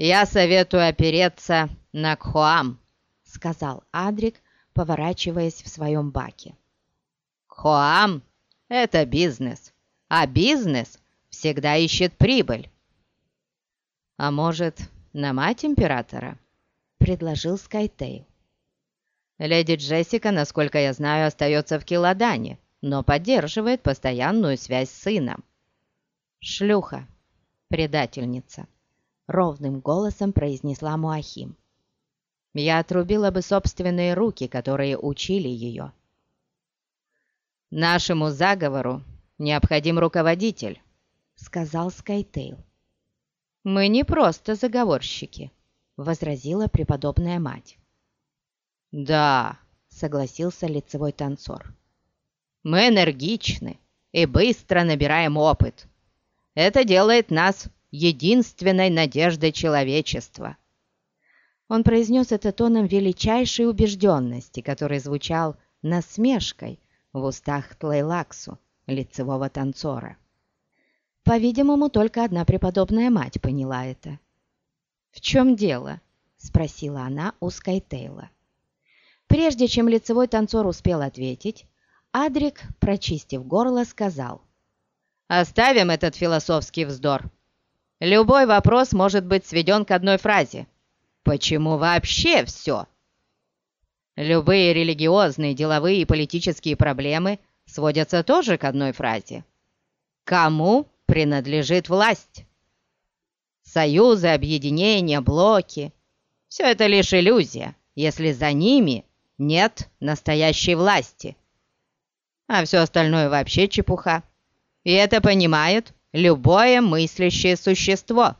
«Я советую опереться на Кхоам», — сказал Адрик, поворачиваясь в своем баке. «Кхоам — это бизнес, а бизнес всегда ищет прибыль». «А может, на мать императора?» — предложил Скайтейл. «Леди Джессика, насколько я знаю, остается в Киладане, но поддерживает постоянную связь с сыном». «Шлюха, предательница», — ровным голосом произнесла Муахим. «Я отрубила бы собственные руки, которые учили ее». «Нашему заговору необходим руководитель», — сказал Скайтейл. «Мы не просто заговорщики», — возразила преподобная мать. «Да», — согласился лицевой танцор. «Мы энергичны и быстро набираем опыт. Это делает нас единственной надеждой человечества». Он произнес это тоном величайшей убежденности, который звучал насмешкой в устах Тлейлаксу, лицевого танцора. По-видимому, только одна преподобная мать поняла это. «В чем дело?» — спросила она у Скайтейла. Прежде чем лицевой танцор успел ответить, Адрик, прочистив горло, сказал. Оставим этот философский вздор. Любой вопрос может быть сведен к одной фразе. Почему вообще все? Любые религиозные, деловые и политические проблемы сводятся тоже к одной фразе. Кому принадлежит власть? Союзы, объединения, блоки – все это лишь иллюзия, если за ними нет настоящей власти. А все остальное вообще чепуха. И это понимает любое мыслящее существо.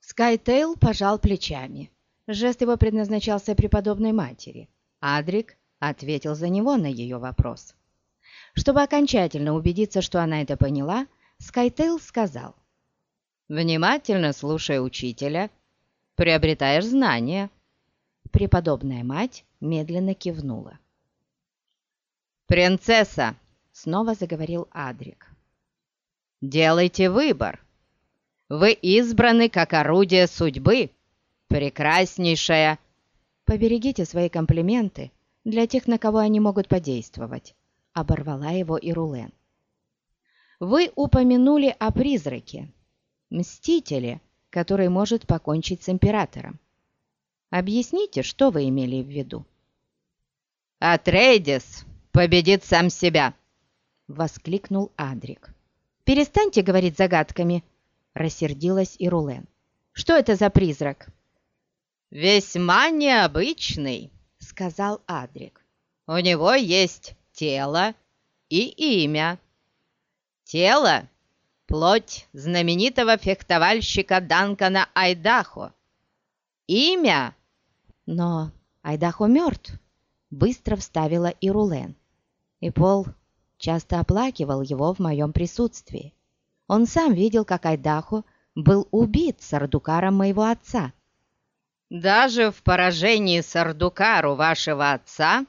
Скайтейл пожал плечами. Жест его предназначался преподобной матери. Адрик ответил за него на ее вопрос. Чтобы окончательно убедиться, что она это поняла, Скайтейл сказал. «Внимательно слушай учителя, приобретаешь знания». Преподобная мать медленно кивнула. «Принцесса!» — снова заговорил Адрик. Делайте выбор. Вы избраны как орудие судьбы, прекраснейшая. Поберегите свои комплименты для тех, на кого они могут подействовать, оборвала его Ирулен. Вы упомянули о призраке, мстителе, который может покончить с императором. Объясните, что вы имели в виду? «Атрейдис победит сам себя!» — воскликнул Адрик. «Перестаньте говорить загадками!» — рассердилась Ирулен. «Что это за призрак?» «Весьма необычный», — сказал Адрик. «У него есть тело и имя. Тело — плоть знаменитого фехтовальщика Данкана Айдахо. Имя...» «Но Айдахо мертв», — быстро вставила Ирулен. И Пол часто оплакивал его в моем присутствии. Он сам видел, как Айдахо был убит Сардукаром моего отца. «Даже в поражении Сардукару вашего отца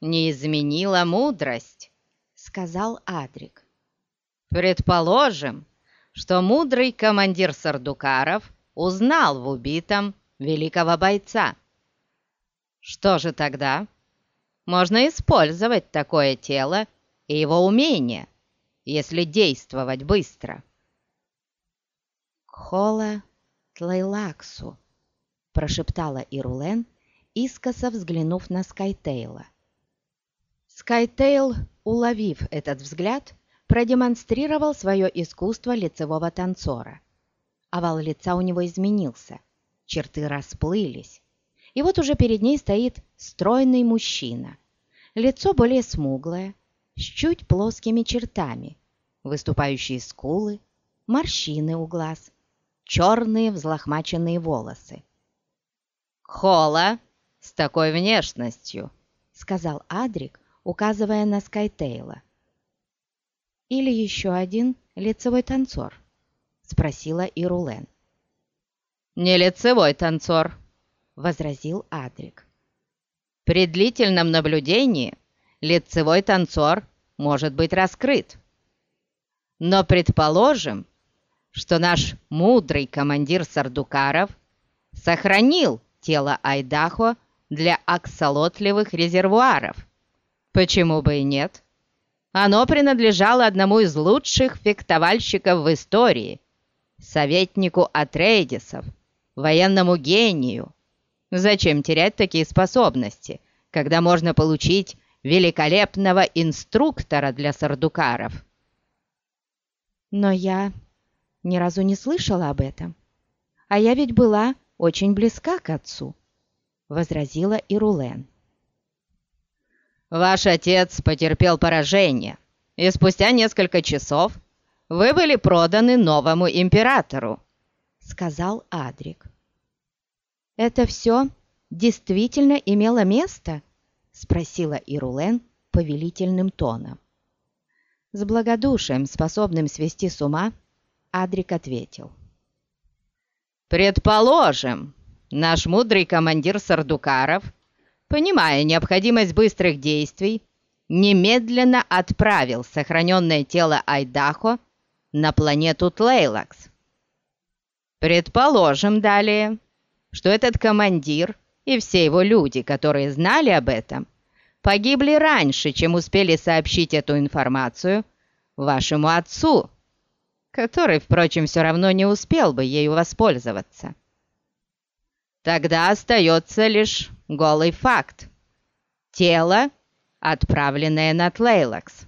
не изменила мудрость», — сказал Адрик. «Предположим, что мудрый командир Сардукаров узнал в убитом великого бойца. Что же тогда? Можно использовать такое тело и его умение, если действовать быстро. «Кхола Тлейлаксу», — прошептала Ирулен, искоса взглянув на Скайтейла. Скайтейл, уловив этот взгляд, продемонстрировал свое искусство лицевого танцора. Овал лица у него изменился, черты расплылись. И вот уже перед ней стоит стройный мужчина. Лицо более смуглое, с чуть плоскими чертами, выступающие скулы, морщины у глаз, черные взлохмаченные волосы. «Хола с такой внешностью», — сказал Адрик, указывая на Скайтейла. «Или еще один лицевой танцор?» — спросила Ирулен. «Не лицевой танцор», — возразил Адрик. «При длительном наблюдении лицевой танцор может быть раскрыт. Но предположим, что наш мудрый командир Сардукаров сохранил тело Айдахо для аксолотливых резервуаров. Почему бы и нет? Оно принадлежало одному из лучших фехтовальщиков в истории, советнику Атрейдисов, военному гению. Зачем терять такие способности, когда можно получить великолепного инструктора для сардукаров? Но я ни разу не слышала об этом. А я ведь была очень близка к отцу, — возразила Ирулен. «Ваш отец потерпел поражение, и спустя несколько часов вы были проданы новому императору», — сказал Адрик. «Это все действительно имело место?» — спросила Ирулен повелительным тоном. С благодушием, способным свести с ума, Адрик ответил. «Предположим, наш мудрый командир Сардукаров, понимая необходимость быстрых действий, немедленно отправил сохраненное тело Айдахо на планету Тлейлакс. Предположим далее, что этот командир и все его люди, которые знали об этом, погибли раньше, чем успели сообщить эту информацию вашему отцу, который, впрочем, все равно не успел бы ею воспользоваться. Тогда остается лишь голый факт. Тело, отправленное на Тлейлакс.